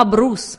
обрус,